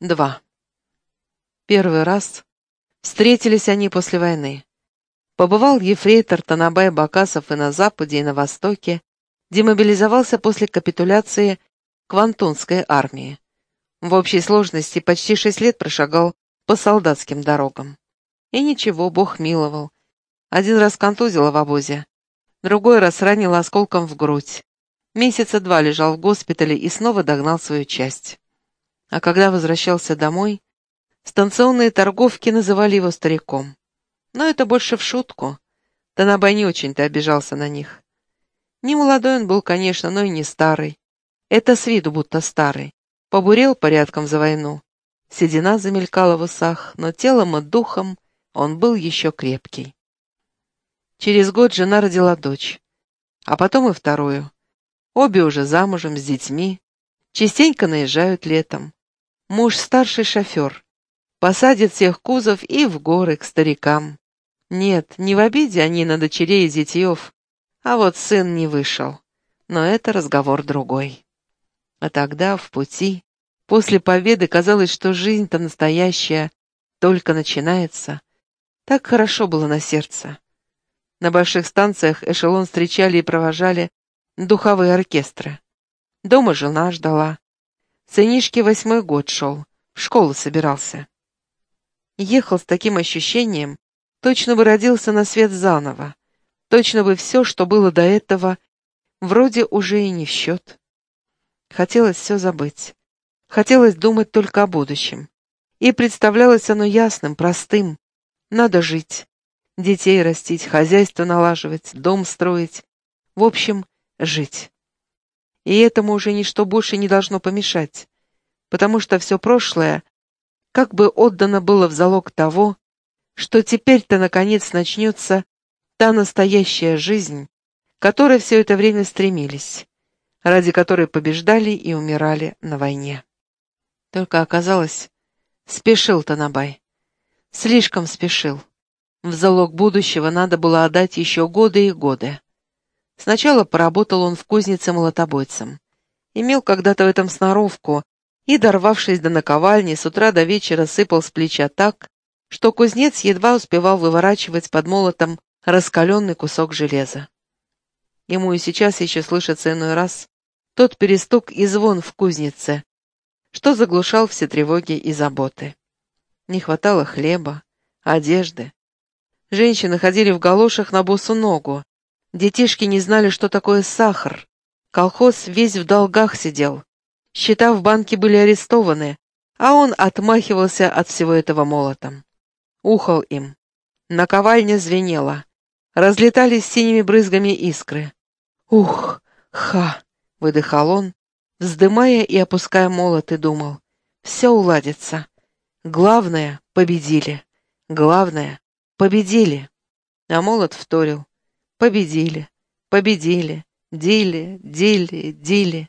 2. Первый раз встретились они после войны. Побывал ефрейтор Танабай Бакасов и на Западе, и на Востоке, демобилизовался после капитуляции Квантунской армии. В общей сложности почти шесть лет прошагал по солдатским дорогам. И ничего, Бог миловал. Один раз контузило в обозе, другой раз ранило осколком в грудь. Месяца два лежал в госпитале и снова догнал свою часть. А когда возвращался домой, станционные торговки называли его стариком. Но это больше в шутку. Танабай не очень-то обижался на них. Не молодой он был, конечно, но и не старый. Это с виду будто старый. Побурел порядком за войну. Седина замелькала в усах, но телом и духом он был еще крепкий. Через год жена родила дочь, а потом и вторую. Обе уже замужем, с детьми, частенько наезжают летом. Муж старший шофер. Посадит всех кузов и в горы к старикам. Нет, не в обиде они на дочерей и зятьев, а вот сын не вышел. Но это разговор другой. А тогда, в пути, после победы казалось, что жизнь-то настоящая только начинается. Так хорошо было на сердце. На больших станциях эшелон встречали и провожали духовые оркестры. Дома жена ждала. Сынишке восьмой год шел, в школу собирался. Ехал с таким ощущением, точно бы родился на свет заново, точно бы все, что было до этого, вроде уже и не в счет. Хотелось все забыть, хотелось думать только о будущем. И представлялось оно ясным, простым. Надо жить, детей растить, хозяйство налаживать, дом строить. В общем, жить и этому уже ничто больше не должно помешать, потому что все прошлое как бы отдано было в залог того, что теперь-то наконец начнется та настоящая жизнь, которой все это время стремились, ради которой побеждали и умирали на войне. Только оказалось, спешил Танабай. Слишком спешил. В залог будущего надо было отдать еще годы и годы. Сначала поработал он в кузнице молотобойцем. Имел когда-то в этом сноровку и, дорвавшись до наковальни, с утра до вечера сыпал с плеча так, что кузнец едва успевал выворачивать под молотом раскаленный кусок железа. Ему и сейчас еще слышится иной раз тот перестук и звон в кузнице, что заглушал все тревоги и заботы. Не хватало хлеба, одежды. Женщины ходили в галошах на босу ногу, Детишки не знали, что такое сахар. Колхоз весь в долгах сидел. Счета в банке были арестованы, а он отмахивался от всего этого молотом. Ухал им. Наковальня звенела. Разлетались синими брызгами искры. «Ух! Ха!» — выдыхал он, вздымая и опуская молот, и думал. «Все уладится. Главное — победили. Главное — победили». А молот вторил. Победили, победили, дили, дили, дили.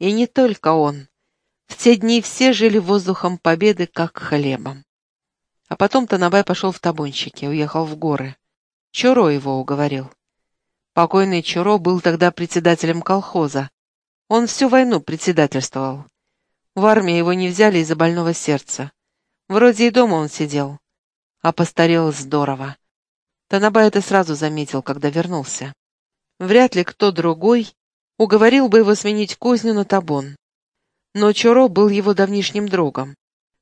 И не только он. В те дни все жили воздухом победы, как хлебом. А потом Танабай пошел в табунщики, уехал в горы. Чуро его уговорил. Покойный Чуро был тогда председателем колхоза. Он всю войну председательствовал. В армии его не взяли из-за больного сердца. Вроде и дома он сидел. А постарел здорово. Танабай это сразу заметил, когда вернулся. Вряд ли кто другой уговорил бы его сменить кузню на табун. Но Чуро был его давнишним другом.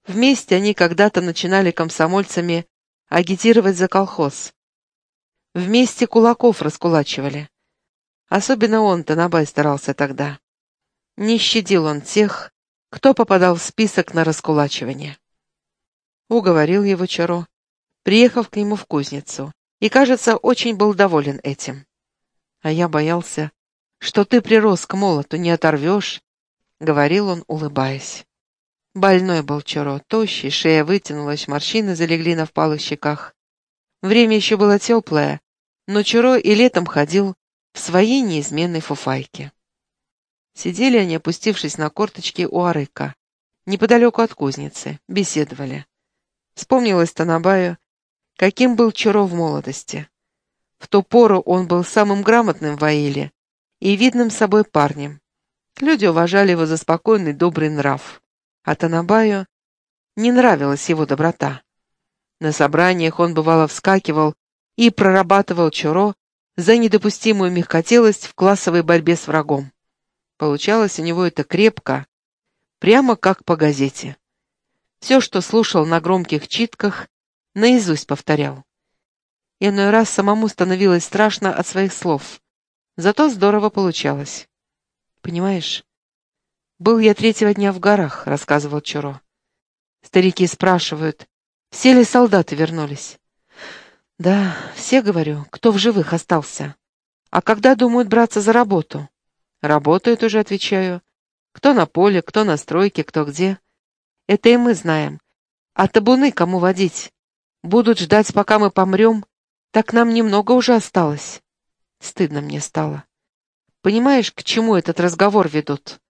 Вместе они когда-то начинали комсомольцами агитировать за колхоз. Вместе кулаков раскулачивали. Особенно он, Танабай, старался тогда. Не щадил он тех, кто попадал в список на раскулачивание. Уговорил его Чаро, приехав к нему в кузницу и, кажется, очень был доволен этим. А я боялся, что ты прирос к молоту, не оторвешь, — говорил он, улыбаясь. Больной был Чаро, тощий, шея вытянулась, морщины залегли на впалых щеках. Время еще было теплое, но Чаро и летом ходил в своей неизменной фуфайке. Сидели они, опустившись на корточки у арыка, неподалеку от кузницы, беседовали. Вспомнилось Танабаю, каким был Чуро в молодости. В ту пору он был самым грамотным в Аиле и видным собой парнем. Люди уважали его за спокойный, добрый нрав. А Танабаю не нравилась его доброта. На собраниях он бывало вскакивал и прорабатывал Чуро за недопустимую мягкотелость в классовой борьбе с врагом. Получалось у него это крепко, прямо как по газете. Все, что слушал на громких читках, наизусть повторял. Иной раз самому становилось страшно от своих слов. Зато здорово получалось. «Понимаешь, был я третьего дня в горах», — рассказывал Чуро. Старики спрашивают, все ли солдаты вернулись. Да, все, говорю, кто в живых остался. А когда думают браться за работу? Работают уже, отвечаю. Кто на поле, кто на стройке, кто где. Это и мы знаем. А табуны кому водить? Будут ждать, пока мы помрем, так нам немного уже осталось. Стыдно мне стало. Понимаешь, к чему этот разговор ведут?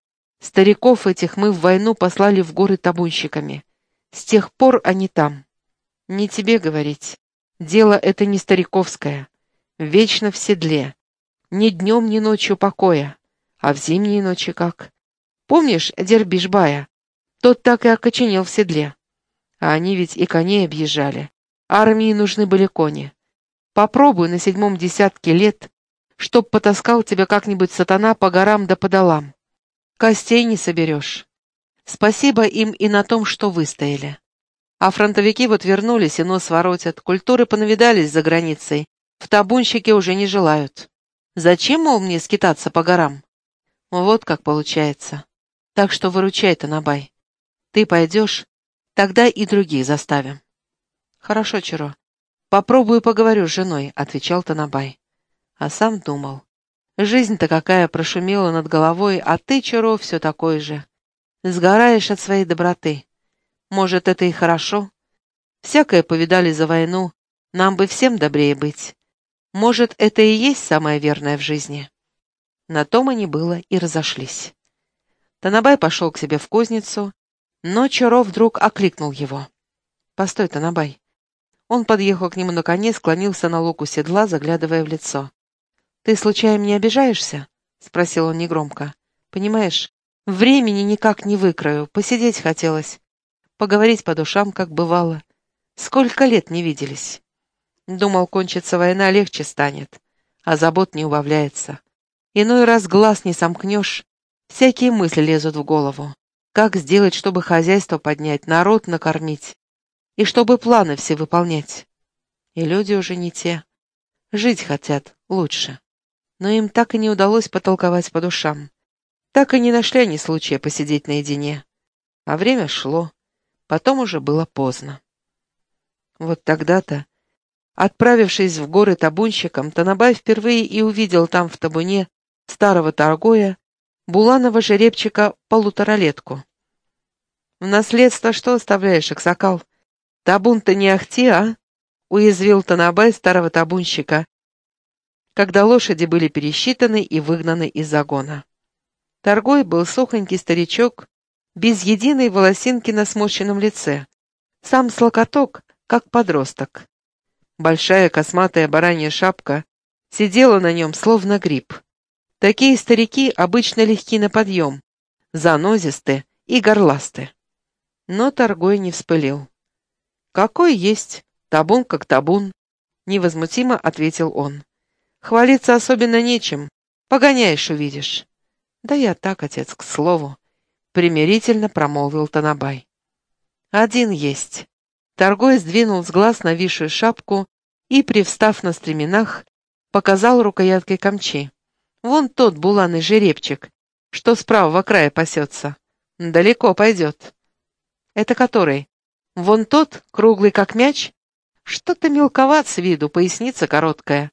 Стариков этих мы в войну послали в горы табунщиками. С тех пор они там. Не тебе говорить. Дело это не стариковское. Вечно в седле. Ни днем, ни ночью покоя. А в зимние ночи как? Помнишь Дербишбая? Тот так и окоченел в седле. А они ведь и коней объезжали. Армии нужны были кони. Попробуй на седьмом десятке лет, чтоб потаскал тебя как-нибудь сатана по горам да по долам. Костей не соберешь. Спасибо им и на том, что выстояли. А фронтовики вот вернулись и нос воротят, культуры понавидались за границей, в табунщике уже не желают. Зачем, мол, мне скитаться по горам? Вот как получается. Так что выручай, Танабай. Ты пойдешь, тогда и других заставим. Хорошо, Чиро. Попробую поговорю с женой, отвечал Танабай. А сам думал. Жизнь-то какая прошумела над головой, а ты, Чиро, все такой же. Сгораешь от своей доброты. Может, это и хорошо. Всякое повидали за войну, нам бы всем добрее быть. Может, это и есть самое верное в жизни. На том они было и разошлись. Танабай пошел к себе в кузницу, но Чаров вдруг окликнул его. «Постой, Танабай». Он подъехал к нему на коне, склонился на луку седла, заглядывая в лицо. «Ты, случайно, не обижаешься?» — спросил он негромко. «Понимаешь, времени никак не выкрою, посидеть хотелось поговорить по душам, как бывало. Сколько лет не виделись. Думал, кончится война, легче станет, а забот не убавляется. Иной раз глаз не сомкнешь, всякие мысли лезут в голову. Как сделать, чтобы хозяйство поднять, народ накормить, и чтобы планы все выполнять. И люди уже не те. Жить хотят лучше. Но им так и не удалось потолковать по душам. Так и не нашли они случая посидеть наедине. А время шло. Потом уже было поздно. Вот тогда-то, отправившись в горы табунщиком, Танабай впервые и увидел там в табуне старого торгоя буланова жеребчика полуторалетку. «В наследство что оставляешь, Аксакал? Табун-то не ахти, а?» — уязвил Танабай старого табунщика, когда лошади были пересчитаны и выгнаны из загона. Торгой был сухонький старичок без единой волосинки на сморщенном лице. Сам слокоток, как подросток. Большая косматая баранья шапка сидела на нем, словно гриб. Такие старики обычно легки на подъем, занозисты и горласты. Но торгой не вспылил. «Какой есть, табун как табун», — невозмутимо ответил он. «Хвалиться особенно нечем, погоняешь, увидишь». «Да я так, отец, к слову», примирительно промолвил Танабай. «Один есть». Торгой сдвинул с глаз нависшую шапку и, привстав на стременах, показал рукояткой камчи. «Вон тот буланый жеребчик, что с правого края пасется. Далеко пойдет». «Это который? Вон тот, круглый как мяч? Что-то мелковат с виду, поясница короткая».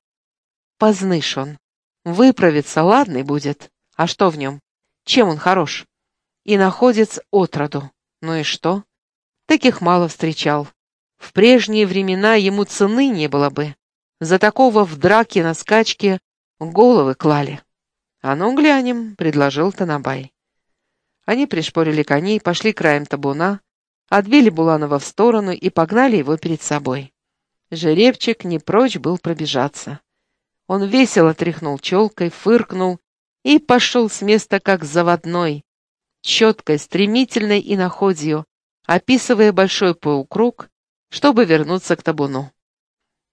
«Позныш он. Выправится, ладный будет. А что в нем? Чем он хорош?» и находец отроду. Ну и что? Таких мало встречал. В прежние времена ему цены не было бы. За такого в драке на скачке головы клали. «А ну, глянем», — предложил Танабай. Они пришпорили коней, пошли краем табуна, отбили Буланова в сторону и погнали его перед собой. Жеребчик не прочь был пробежаться. Он весело тряхнул челкой, фыркнул и пошел с места как заводной, четкой, стремительной и находью, описывая большой полукруг, чтобы вернуться к табуну.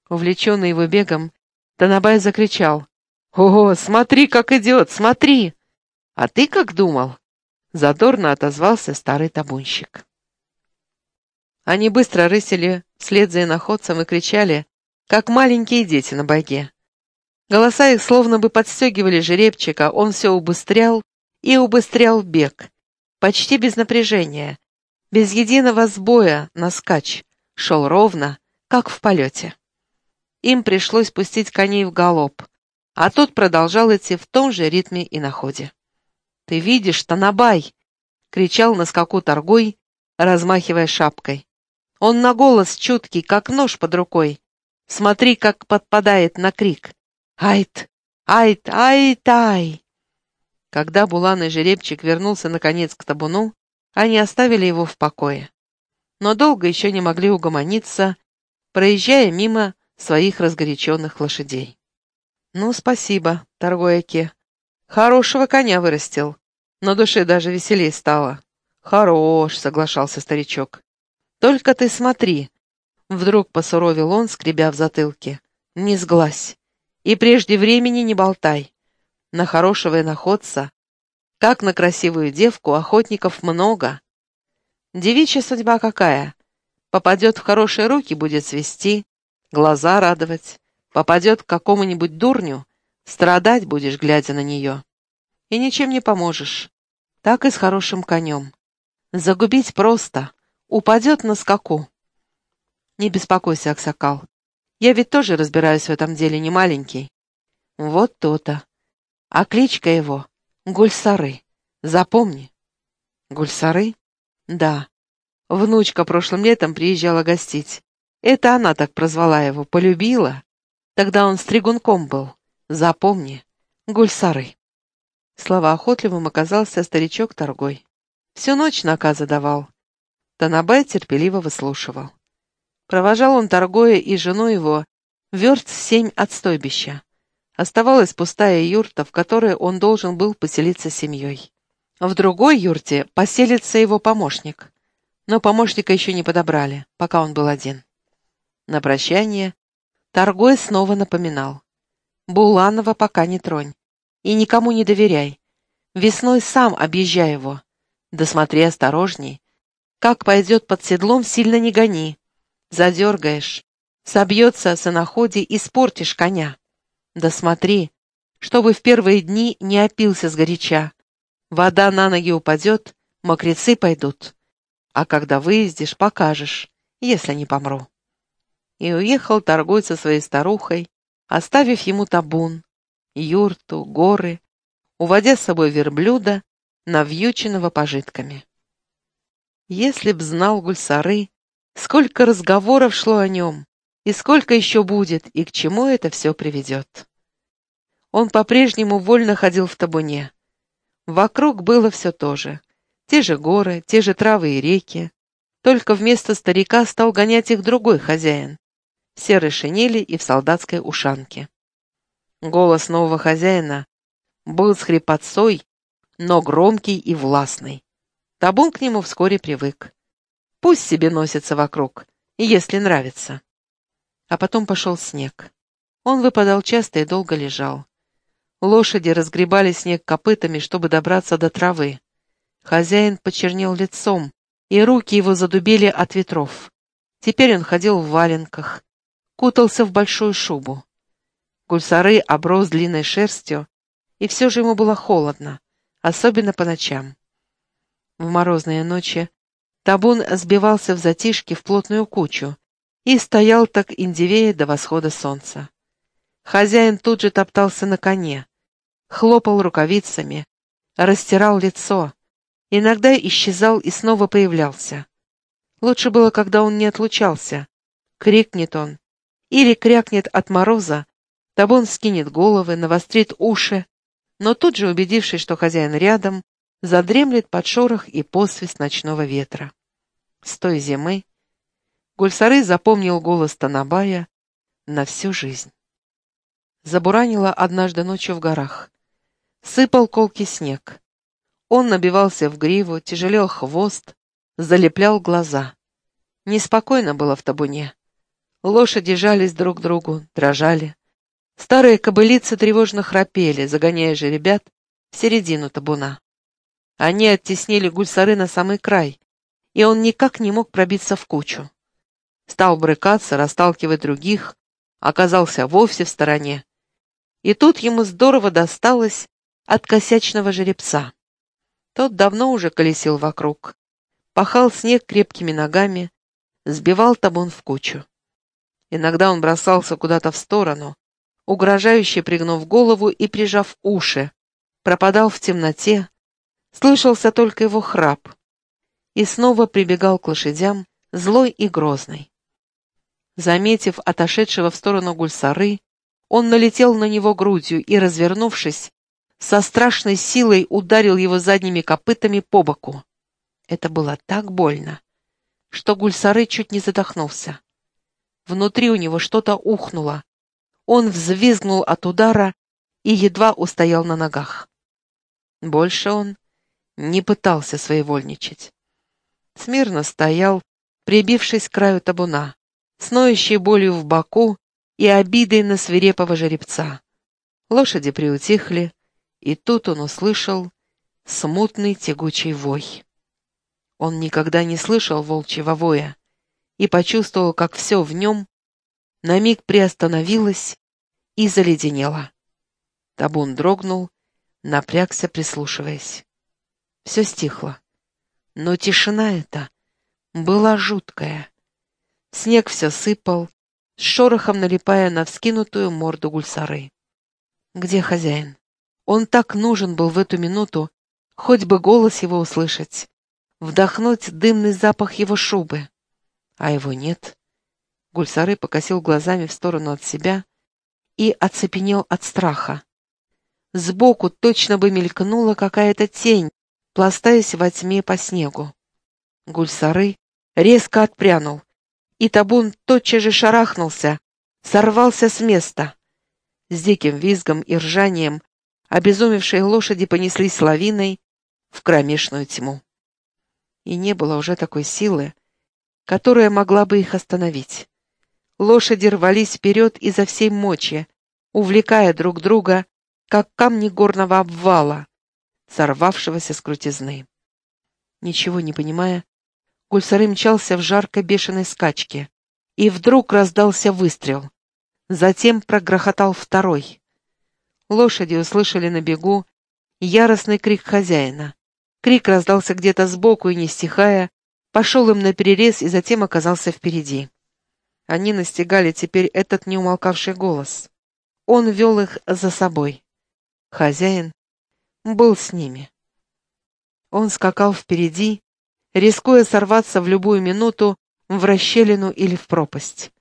Увлеченный его бегом, Танабай закричал. «О, смотри, как идет, смотри!» «А ты как думал?» Задорно отозвался старый табунщик. Они быстро рысили вслед за иноходцем и кричали, как маленькие дети на боге. Голоса их словно бы подстегивали жеребчика, он все убыстрял и убыстрял бег, почти без напряжения, без единого сбоя на скач, шел ровно, как в полете. Им пришлось пустить коней в галоп, а тот продолжал идти в том же ритме и на ходе. «Ты видишь, Танабай!» — кричал на скаку торгой, размахивая шапкой. «Он на голос чуткий, как нож под рукой. Смотри, как подпадает на крик. Айт! Айт! Айт-ай!» Когда Булан и жеребчик вернулся наконец к табуну, они оставили его в покое. Но долго еще не могли угомониться, проезжая мимо своих разгоряченных лошадей. «Ну, спасибо, торгояке. Хорошего коня вырастил. На душе даже веселее стало». «Хорош», — соглашался старичок. «Только ты смотри». Вдруг посуровил он, скребя в затылке. «Не сглазь. И прежде времени не болтай. На хорошего иноходца, как на красивую девку, охотников много. Девичья судьба какая? Попадет в хорошие руки, будет свести, глаза радовать. Попадет к какому-нибудь дурню, страдать будешь, глядя на нее. И ничем не поможешь. Так и с хорошим конем. Загубить просто. Упадет на скаку. Не беспокойся, Аксакал. Я ведь тоже разбираюсь в этом деле, не маленький. Вот то-то. А кличка его — Гульсары. Запомни. Гульсары? Да. Внучка прошлым летом приезжала гостить. Это она так прозвала его, полюбила. Тогда он стригунком был. Запомни. Гульсары. Слова охотливым оказался старичок торгой. Всю ночь наказы давал. Танабай терпеливо выслушивал. Провожал он торгоя и жену его верст семь от стойбища. Оставалась пустая юрта, в которой он должен был поселиться семьей. В другой юрте поселится его помощник. Но помощника еще не подобрали, пока он был один. На прощание Торгой снова напоминал. «Буланова пока не тронь. И никому не доверяй. Весной сам объезжай его. Да смотри осторожней. Как пойдет под седлом, сильно не гони. Задергаешь. Собьется с иноходи, испортишь коня. Да смотри, чтобы в первые дни не опился сгоряча. Вода на ноги упадет, мокрецы пойдут. А когда выездишь, покажешь, если не помру. И уехал торгуй со своей старухой, оставив ему табун, юрту, горы, уводя с собой верблюда, навьюченного пожитками. Если б знал Гульсары, сколько разговоров шло о нем, и сколько еще будет, и к чему это все приведет. Он по-прежнему вольно ходил в табуне. Вокруг было все то же. Те же горы, те же травы и реки. Только вместо старика стал гонять их другой хозяин. В серой шинели и в солдатской ушанке. Голос нового хозяина был с хрипотцой, но громкий и властный. Табун к нему вскоре привык. Пусть себе носится вокруг, если нравится. А потом пошел снег. Он выпадал часто и долго лежал. Лошади разгребали снег копытами, чтобы добраться до травы. Хозяин почернел лицом, и руки его задубели от ветров. Теперь он ходил в валенках, кутался в большую шубу. Гульсары оброс длинной шерстью, и все же ему было холодно, особенно по ночам. В морозные ночи табун сбивался в затишке в плотную кучу, и стоял так индивея до восхода солнца. Хозяин тут же топтался на коне, хлопал рукавицами, растирал лицо, иногда исчезал и снова появлялся. Лучше было, когда он не отлучался. Крикнет он, или крякнет от мороза, Табун скинет головы, навострит уши, но тут же, убедившись, что хозяин рядом, задремлет под шорох и посвист ночного ветра. С той зимы Гульсары запомнил голос Танабая на всю жизнь. Забуранило однажды ночью в горах. Сыпал колкий снег. Он набивался в гриву, тяжелел хвост, залеплял глаза. Неспокойно было в табуне. Лошади жались друг к другу, дрожали. Старые кобылицы тревожно храпели, загоняя же ребят в середину табуна. Они оттеснили гульсары на самый край, и он никак не мог пробиться в кучу. Стал брыкаться, расталкивать других, оказался вовсе в стороне. И тут ему здорово досталось от косячного жеребца. Тот давно уже колесил вокруг, пахал снег крепкими ногами, сбивал табун в кучу. Иногда он бросался куда-то в сторону, угрожающе пригнув голову и прижав уши, пропадал в темноте, слышался только его храп, и снова прибегал к лошадям, злой и грозный. Заметив отошедшего в сторону гульсары, он налетел на него грудью и, развернувшись, со страшной силой ударил его задними копытами по боку. Это было так больно, что гульсары чуть не задохнулся. Внутри у него что-то ухнуло. Он взвизгнул от удара и едва устоял на ногах. Больше он не пытался своевольничать. Смирно стоял, прибившись к краю табуна, с ноющей болью в боку и обидой на свирепого жеребца. Лошади приутихли, и тут он услышал смутный тягучий вой. Он никогда не слышал волчьего воя и почувствовал, как все в нем на миг приостановилось и заледенело. Табун дрогнул, напрягся, прислушиваясь. Все стихло. Но тишина эта была жуткая. Снег все сыпал, с шорохом налипая на вскинутую морду гульсары. Где хозяин? Он так нужен был в эту минуту, хоть бы голос его услышать, вдохнуть дымный запах его шубы. А его нет. Гульсары покосил глазами в сторону от себя и оцепенел от страха. Сбоку точно бы мелькнула какая-то тень, пластаясь во тьме по снегу. Гульсары резко отпрянул, и табун тотчас же шарахнулся, сорвался с места. С диким визгом и ржанием обезумевшие лошади понеслись лавиной в кромешную тьму. И не было уже такой силы, которая могла бы их остановить. Лошади рвались вперед изо всей мочи, увлекая друг друга, как камни горного обвала, сорвавшегося с крутизны. Ничего не понимая, Гульсары мчался в жаркой бешеной скачке, и вдруг раздался выстрел. Затем прогрохотал второй. Лошади услышали на бегу яростный крик хозяина. Крик раздался где-то сбоку и, не стихая, пошел им на перерез и затем оказался впереди. Они настигали теперь этот неумолкавший голос. Он вел их за собой. Хозяин был с ними. Он скакал впереди, рискуя сорваться в любую минуту в расщелину или в пропасть.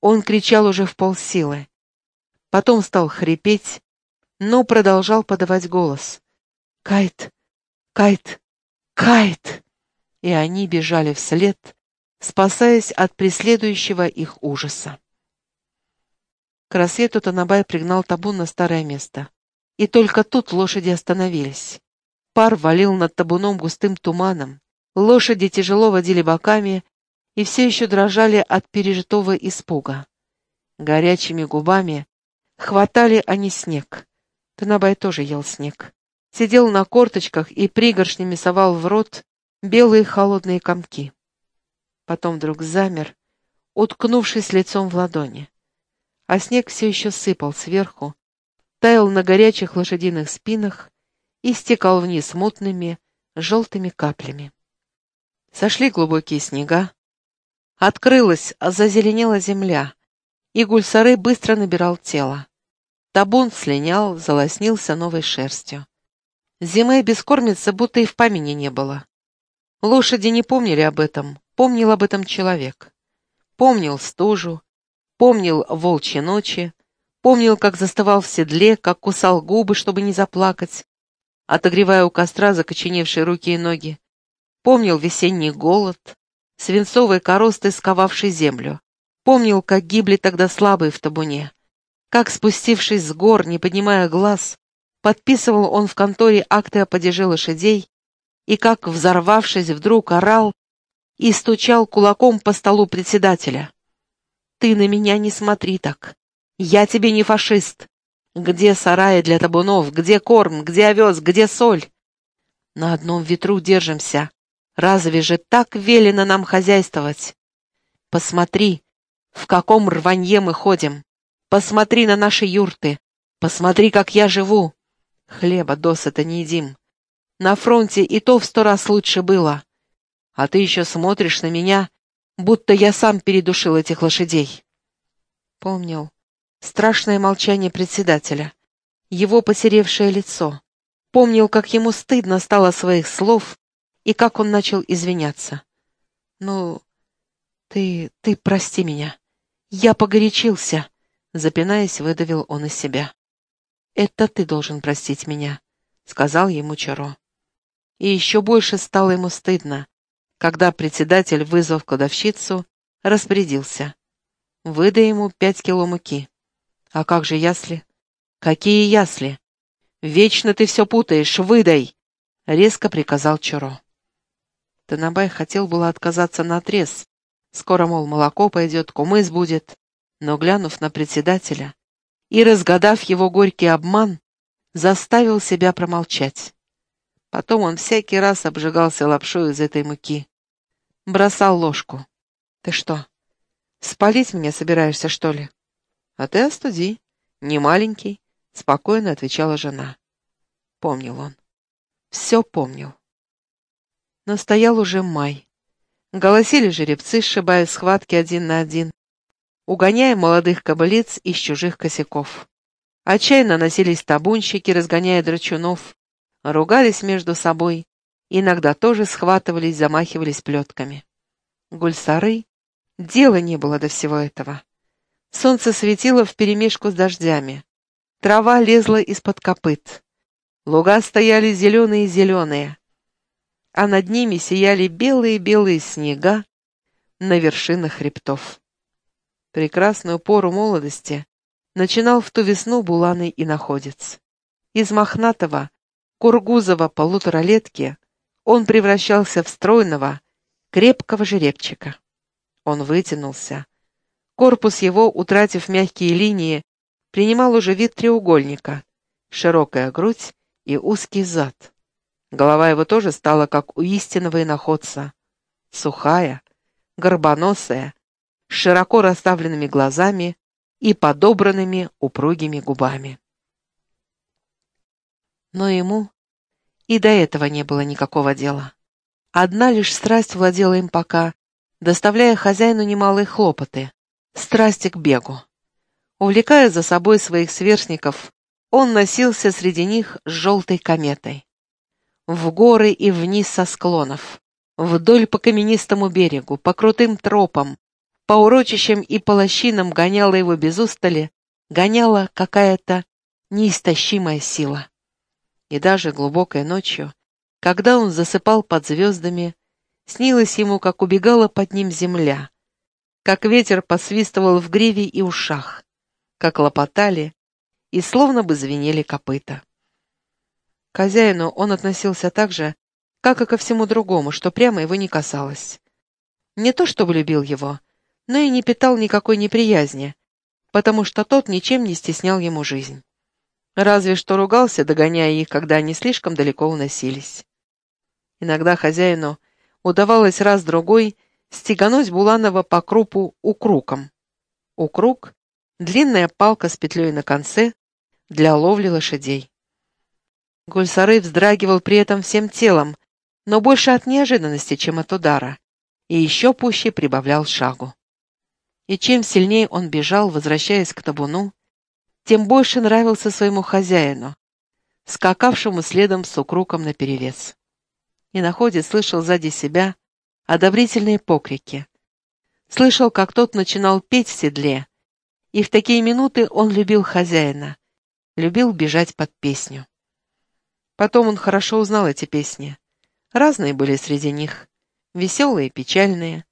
Он кричал уже в полсилы. Потом стал хрипеть, но продолжал подавать голос. «Кайт! Кайт! Кайт!» И они бежали вслед, спасаясь от преследующего их ужаса. К рассвету Танабай пригнал табун на старое место. И только тут лошади остановились. Пар валил над табуном густым туманом. Лошади тяжело водили боками и все еще дрожали от пережитого испуга. Горячими губами хватали они снег. Танабай тоже ел снег. Сидел на корточках и пригоршнями совал в рот белые холодные комки. Потом вдруг замер, уткнувшись лицом в ладони. А снег все еще сыпал сверху, таял на горячих лошадиных спинах и стекал вниз мутными, желтыми каплями. Сошли глубокие снега. Открылась, зазеленела земля, и гульсары быстро набирал тело. Табун слинял, залоснился новой шерстью. Зимы бескормицы будто и в помине не было. Лошади не помнили об этом, помнил об этом человек. Помнил стужу, помнил волчьи ночи, помнил, как заставал в седле, как кусал губы, чтобы не заплакать, отогревая у костра закоченевшие руки и ноги, Помнил весенний голод, свинцовые коросты, сковавший землю. Помнил, как гибли тогда слабые в табуне. Как, спустившись с гор, не поднимая глаз, подписывал он в конторе акты о падеже лошадей, и как, взорвавшись, вдруг орал, и стучал кулаком по столу председателя. «Ты на меня не смотри так. Я тебе не фашист. Где сараи для табунов, где корм, где овес, где соль? На одном ветру держимся. Разве же так велено нам хозяйствовать? Посмотри, в каком рванье мы ходим. Посмотри на наши юрты. Посмотри, как я живу. Хлеба досыта не едим. На фронте и то в сто раз лучше было. А ты еще смотришь на меня, будто я сам передушил этих лошадей. Помнил страшное молчание председателя, его посеревшее лицо. Помнил, как ему стыдно стало своих слов и как он начал извиняться. «Ну, ты... ты прости меня. Я погорячился», — запинаясь, выдавил он из себя. «Это ты должен простить меня», — сказал ему Чаро. И еще больше стало ему стыдно, когда председатель, вызвав кладовщицу, распорядился. «Выдай ему пять кило муки». «А как же ясли?» «Какие ясли?» «Вечно ты все путаешь, выдай!» — резко приказал Чуро. Танабай хотел было отказаться наотрез. Скоро, мол, молоко пойдет, кумыс будет. Но, глянув на председателя и разгадав его горький обман, заставил себя промолчать. Потом он всякий раз обжигался лапшой из этой муки. Бросал ложку. «Ты что, спалить меня собираешься, что ли?» «А ты остуди. Не маленький», — спокойно отвечала жена. Помнил он. Все помнил. Но стоял уже май. Голосили жеребцы, сшибая схватки один на один, угоняя молодых кобылиц из чужих косяков. Отчаянно носились табунщики, разгоняя драчунов, ругались между собой, иногда тоже схватывались, замахивались плетками. Гульсары, дела не было до всего этого. Солнце светило вперемешку с дождями. Трава лезла из-под копыт. Луга стояли зеленые-зеленые, а над ними сияли белые-белые снега на вершинах хребтов. Прекрасную пору молодости начинал в ту весну Буланый и находец. Из мохнатого, кургузого полуторалетки он превращался в стройного, крепкого жеребчика. Он вытянулся, Корпус его, утратив мягкие линии, принимал уже вид треугольника, широкая грудь и узкий зад. Голова его тоже стала как у истинного иноходца. Сухая, горбоносая, с широко расставленными глазами и подобранными упругими губами. Но ему и до этого не было никакого дела. Одна лишь страсть владела им пока, доставляя хозяину немалые хлопоты страсти к бегу. Увлекая за собой своих сверстников, он носился среди них с желтой кометой. В горы и вниз со склонов, вдоль по каменистому берегу, по крутым тропам, по урочищам и по лощинам гоняла его без устали, гоняла какая-то неистощимая сила. И даже глубокой ночью, когда он засыпал под звездами, снилось ему, как убегала под ним земля, как ветер посвистывал в гриве и ушах, как лопотали и словно бы звенели копыта. К хозяину он относился так же, как и ко всему другому, что прямо его не касалось. Не то чтобы любил его, но и не питал никакой неприязни, потому что тот ничем не стеснял ему жизнь. Разве что ругался, догоняя их, когда они слишком далеко уносились. Иногда хозяину удавалось раз-другой стегануть Буланова по крупу укруком. Укрук — длинная палка с петлей на конце для ловли лошадей. Гульсары вздрагивал при этом всем телом, но больше от неожиданности, чем от удара, и еще пуще прибавлял шагу. И чем сильнее он бежал, возвращаясь к табуну, тем больше нравился своему хозяину, скакавшему следом с укруком наперевес. И находец слышал сзади себя одобрительные покрики. Слышал, как тот начинал петь в седле, и в такие минуты он любил хозяина, любил бежать под песню. Потом он хорошо узнал эти песни. Разные были среди них, веселые печальные,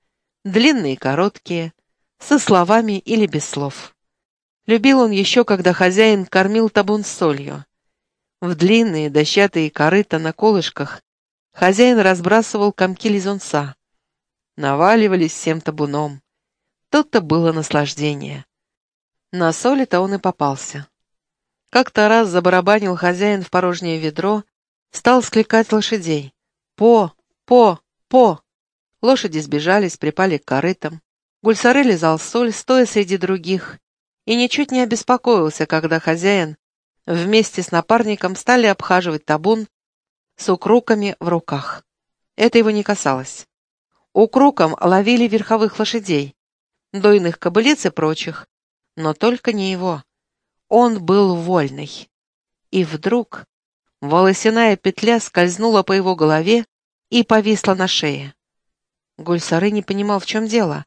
длинные короткие, со словами или без слов. Любил он еще, когда хозяин кормил табун солью. В длинные дощатые корыта на колышках хозяин разбрасывал комки лизунца, наваливались всем табуном. Тут-то было наслаждение. На соли-то он и попался. Как-то раз забарабанил хозяин в порожнее ведро, стал скликать лошадей. «По! По! По!» Лошади сбежались, припали к корытам. Гульсары лизал соль, стоя среди других, и ничуть не обеспокоился, когда хозяин вместе с напарником стали обхаживать табун с укруками в руках. Это его не касалось. Укруком ловили верховых лошадей, дойных кобылиц и прочих, но только не его. Он был вольный. И вдруг волосяная петля скользнула по его голове и повисла на шее. Гульсары не понимал, в чем дело.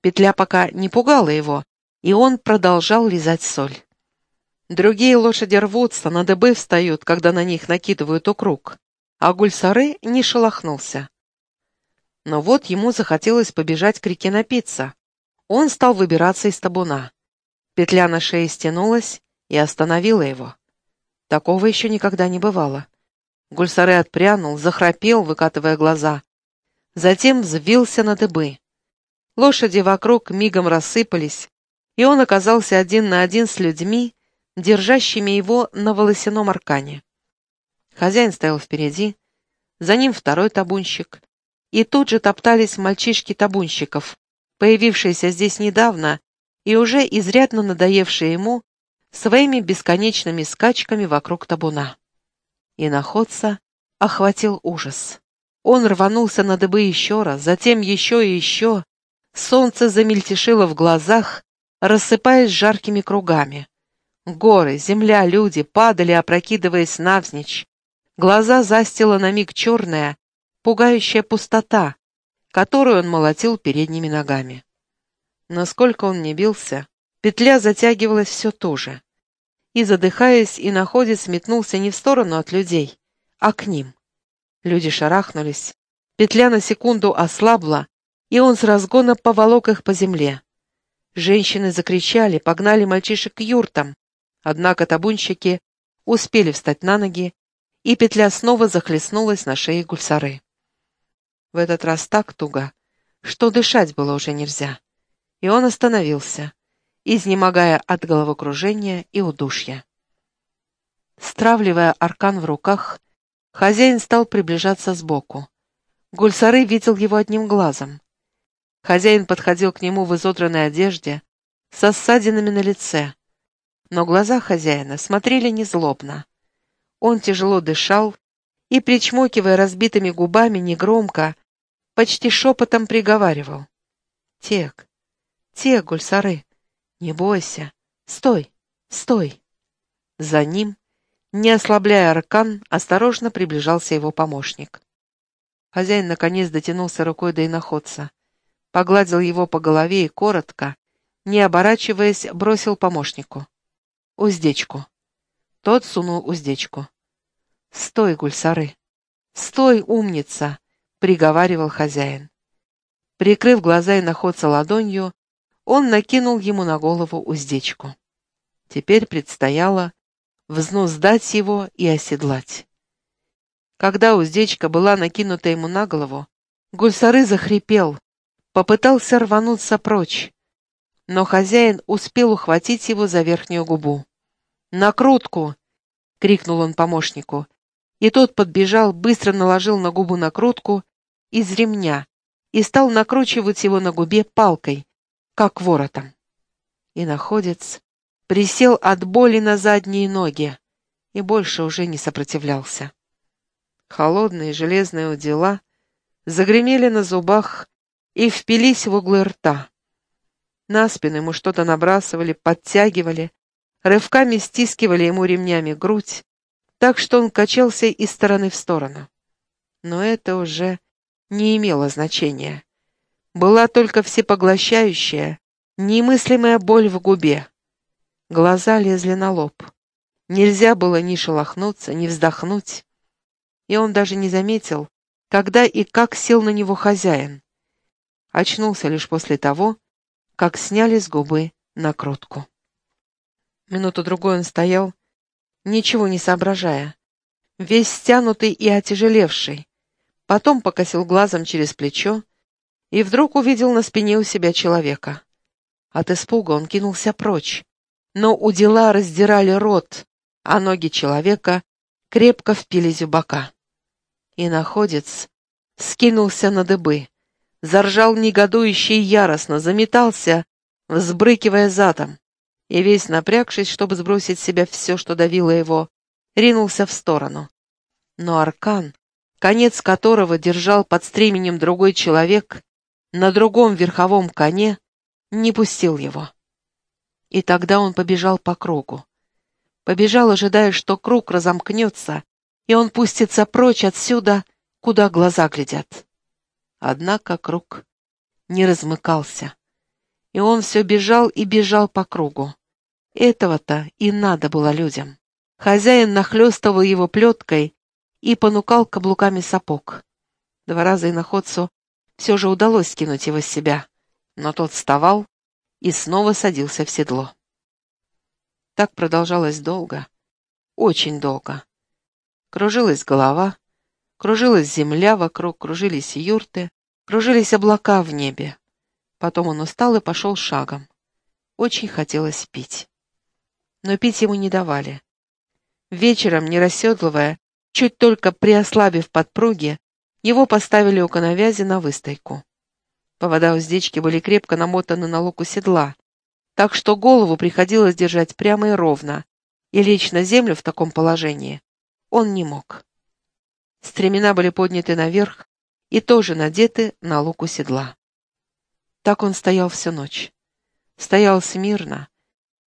Петля пока не пугала его, и он продолжал лизать соль. Другие лошади рвутся, на дыбы встают, когда на них накидывают укруг, а Гульсары не шелохнулся. Но вот ему захотелось побежать к реке напиться. Он стал выбираться из табуна. Петля на шее стянулась и остановила его. Такого еще никогда не бывало. Гульсары отпрянул, захрапел, выкатывая глаза, затем взвился на дыбы. Лошади вокруг мигом рассыпались, и он оказался один на один с людьми, держащими его на волосяном аркане. Хозяин стоял впереди, за ним второй табунщик, и тут же топтались мальчишки табунщиков, появившиеся здесь недавно и уже изрядно надоевшие ему своими бесконечными скачками вокруг табуна. И находца охватил ужас. Он рванулся на дыбы еще раз, затем еще и еще. Солнце замельтешило в глазах, рассыпаясь жаркими кругами. Горы, земля, люди падали, опрокидываясь навзничь. Глаза застила на миг черная, пугающая пустота, которую он молотил передними ногами. Насколько он не бился, петля затягивалась все туже. И, задыхаясь, и находец метнулся не в сторону от людей, а к ним. Люди шарахнулись. Петля на секунду ослабла, и он с разгона поволок их по земле. Женщины закричали, погнали мальчишек к юртам. Однако табунщики успели встать на ноги, и петля снова захлестнулась на шее гульсары. В этот раз так туго, что дышать было уже нельзя. И он остановился, изнемогая от головокружения и удушья. Стравливая аркан в руках, Хозяин стал приближаться сбоку. Гульсары видел его одним глазом. Хозяин подходил к нему в изодранной одежде, со ссадинами на лице. Но глаза хозяина смотрели незлобно. Он тяжело дышал и, причмокивая разбитыми губами, негромко, почти шепотом приговаривал. «Тек, тек, Гульсары, не бойся, стой, стой!» За ним не ослабляя аркан, осторожно приближался его помощник. Хозяин наконец дотянулся рукой до иноходца, погладил его по голове и коротко, не оборачиваясь, бросил помощнику. «Уздечку». Тот сунул уздечку. «Стой, гульсары! Стой, умница!» — приговаривал хозяин. Прикрыв глаза и находца ладонью, он накинул ему на голову уздечку. Теперь предстояло взнуздать его и оседлать. Когда уздечка была накинута ему на голову, Гульсары захрипел, попытался рвануться прочь, но хозяин успел ухватить его за верхнюю губу. «Накрутку!» — крикнул он помощнику, и тот подбежал, быстро наложил на губу накрутку из ремня и стал накручивать его на губе палкой, как воротом. И находец присел от боли на задние ноги и больше уже не сопротивлялся. Холодные железные удила загремели на зубах и впились в углы рта. На спину ему что-то набрасывали, подтягивали, рывками стискивали ему ремнями грудь, так что он качался из стороны в сторону. Но это уже не имело значения. Была только всепоглощающая, немыслимая боль в губе. Глаза лезли на лоб. Нельзя было ни шелохнуться, ни вздохнуть. И он даже не заметил, когда и как сел на него хозяин. Очнулся лишь после того, как сняли с губы накрутку. Минуту-другой он стоял, ничего не соображая, весь стянутый и отяжелевший. Потом покосил глазом через плечо и вдруг увидел на спине у себя человека. От испуга он кинулся прочь, но у дела раздирали рот, а ноги человека крепко впились в. И находец скинулся на дыбы, заржал негодующе и яростно, заметался, взбрыкивая задом, и весь напрягшись, чтобы сбросить с себя все, что давило его, ринулся в сторону. Но аркан, конец которого держал под стременем другой человек, на другом верховом коне, не пустил его. И тогда он побежал по кругу. Побежал, ожидая, что круг разомкнется, и он пустится прочь отсюда, куда глаза глядят. Однако круг не размыкался, и он все бежал и бежал по кругу. Этого-то и надо было людям. Хозяин нахлестывал его плеткой и понукал каблуками сапог. Два раза иноходцу все же удалось скинуть его с себя, но тот вставал и снова садился в седло. Так продолжалось долго, очень долго. Кружилась голова, кружилась земля вокруг, кружились юрты, кружились облака в небе. Потом он устал и пошел шагом. Очень хотелось пить. Но пить ему не давали. Вечером, не расседлывая, чуть только приослабив подпруги, его поставили у коновязи на выстойку. Повода уздечки были крепко намотаны на луку седла, так что голову приходилось держать прямо и ровно, и лечь на землю в таком положении он не мог. Стремена были подняты наверх и тоже надеты на луку седла. Так он стоял всю ночь. Стоял смирно,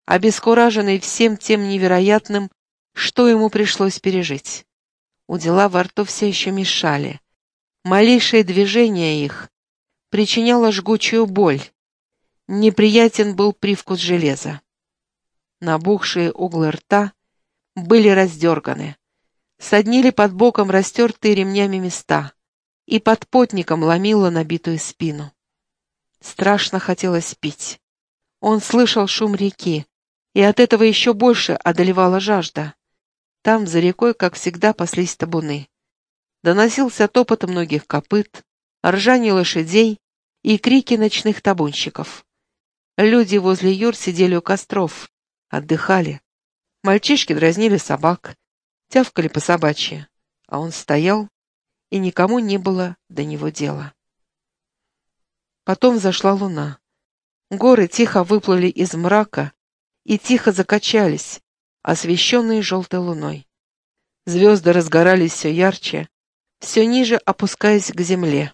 обескураженный всем тем невероятным, что ему пришлось пережить. У дела во рту все еще мешали. Малейшее движение их причиняло жгучую боль. Неприятен был привкус железа. Набухшие углы рта были раздерганы. Соднили под боком растертые ремнями места, и под потником ломило набитую спину. Страшно хотелось пить. Он слышал шум реки, и от этого еще больше одолевала жажда. Там, за рекой, как всегда, паслись табуны. Доносился топот многих копыт, ржание лошадей и крики ночных табунщиков. Люди возле юр сидели у костров, отдыхали. Мальчишки дразнили собак, тявкали по собачьи, а он стоял, и никому не было до него дела. Потом зашла луна. Горы тихо выплыли из мрака и тихо закачались, освещенные желтой луной. Звезды разгорались все ярче, все ниже опускаясь к земле.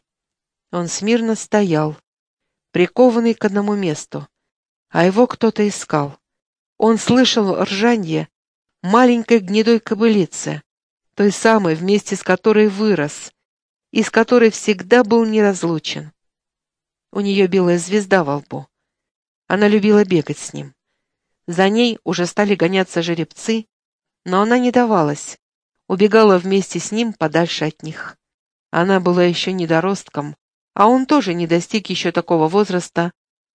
Он смирно стоял, прикованный к одному месту, а его кто-то искал. Он слышал ржанье маленькой гнедой кобылицы, той самой, вместе с которой вырос, и с которой всегда был неразлучен. У нее белая звезда во лбу. Она любила бегать с ним. За ней уже стали гоняться жеребцы, но она не давалась, убегала вместе с ним подальше от них. Она была еще недоростком, а он тоже не достиг еще такого возраста,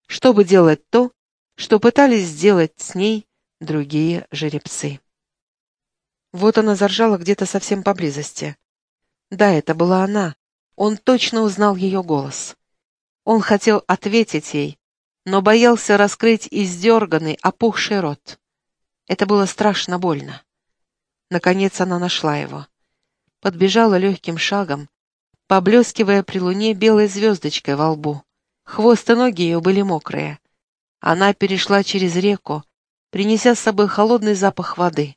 чтобы делать то, что пытались сделать с ней другие жеребцы. Вот она заржала где-то совсем поблизости. Да, это была она. Он точно узнал ее голос. Он хотел ответить ей, но боялся раскрыть издерганный, опухший рот. Это было страшно больно. Наконец она нашла его. Подбежала легким шагом, поблескивая при луне белой звездочкой во лбу. Хвост и ноги ее были мокрые. Она перешла через реку, принеся с собой холодный запах воды.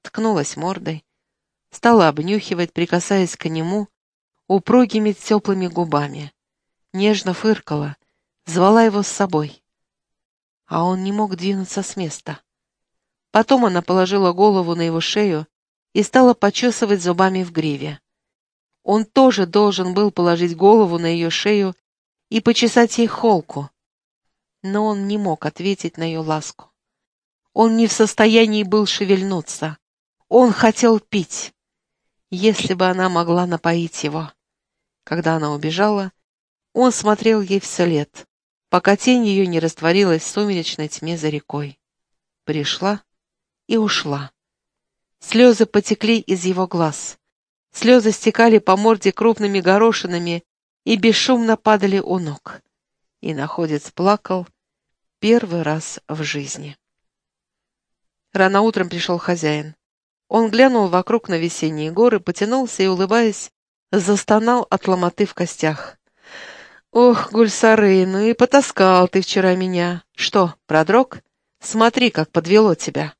Ткнулась мордой, стала обнюхивать, прикасаясь к нему упругими теплыми губами. Нежно фыркала, звала его с собой. А он не мог двинуться с места. Потом она положила голову на его шею и стала почесывать зубами в гриве. Он тоже должен был положить голову на ее шею и почесать ей холку, но он не мог ответить на ее ласку. Он не в состоянии был шевельнуться. Он хотел пить. Если бы она могла напоить его. Когда она убежала, он смотрел ей вслед, пока тень ее не растворилась в сумеречной тьме за рекой. Пришла и ушла. Слезы потекли из его глаз. Слезы стекали по морде крупными горошинами и бесшумно падали у ног. И находец плакал первый раз в жизни. Рано утром пришел хозяин. Он глянул вокруг на весенние горы, потянулся и, улыбаясь, застонал от ломоты в костях. «Ох, Гульсары, ну и потаскал ты вчера меня. Что, продрог? Смотри, как подвело тебя».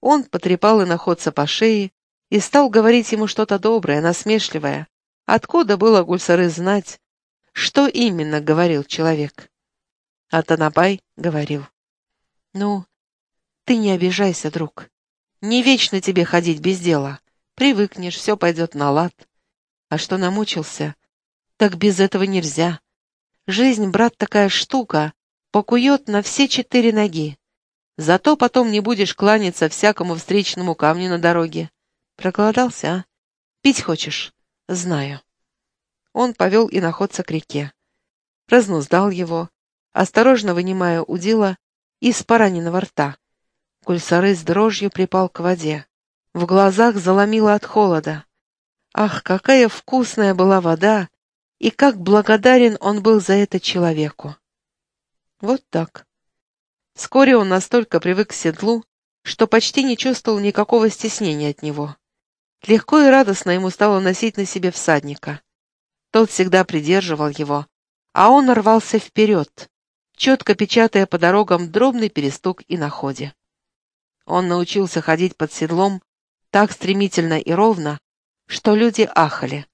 Он потрепал иноходца по шее и стал говорить ему что-то доброе, насмешливое. Откуда было Гульсары знать, что именно говорил человек? А Танабай говорил. «Ну, ты не обижайся, друг. Не вечно тебе ходить без дела. Привыкнешь, все пойдет на лад. А что намучился, так без этого нельзя. Жизнь, брат, такая штука, покует на все четыре ноги. Зато потом не будешь кланяться всякому встречному камню на дороге. Проголодался, а? Пить хочешь? Знаю. Он повел иноходца к реке. Разнуздал его, осторожно вынимая удила из пораненного рта. Кульсары с дрожью припал к воде. В глазах заломило от холода. Ах, какая вкусная была вода, и как благодарен он был за это человеку. Вот так. Вскоре он настолько привык к седлу, что почти не чувствовал никакого стеснения от него. Легко и радостно ему стало носить на себе всадника. Тот всегда придерживал его, а он рвался вперед, четко печатая по дорогам дробный перестук и на ходе. Он научился ходить под седлом так стремительно и ровно, что люди ахали.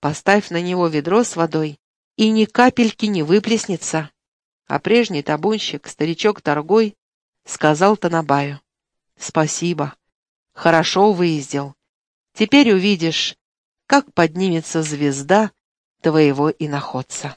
Поставь на него ведро с водой, и ни капельки не выплеснется. А прежний табунщик, старичок торгой, сказал Танабаю. «Спасибо. Хорошо выездил. Теперь увидишь, как поднимется звезда твоего иноходца».